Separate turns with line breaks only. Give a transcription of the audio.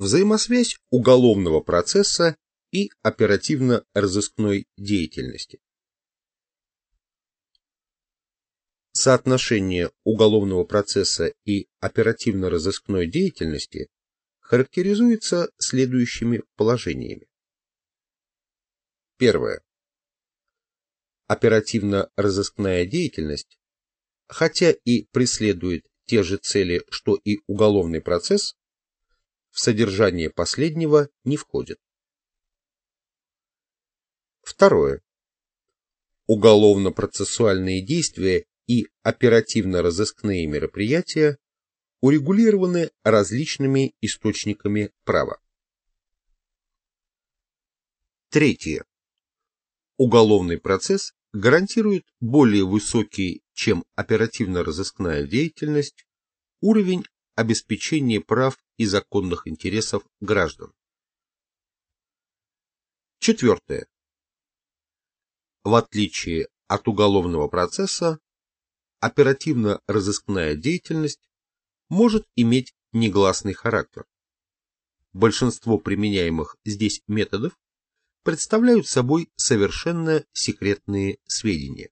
Взаимосвязь уголовного процесса и оперативно-розыскной деятельности. Соотношение уголовного процесса и оперативно-розыскной деятельности характеризуется следующими положениями. Первое. Оперативно-розыскная деятельность, хотя и преследует те же цели, что и уголовный процесс, в содержание последнего не входит. Второе. Уголовно-процессуальные действия и оперативно-розыскные мероприятия урегулированы различными источниками права. Третье. Уголовный процесс гарантирует более высокий, чем оперативно-розыскная деятельность, уровень обеспечения прав и законных интересов граждан. Четвертое. В отличие от уголовного процесса, оперативно-розыскная деятельность может иметь негласный характер. Большинство применяемых здесь методов представляют собой совершенно секретные сведения.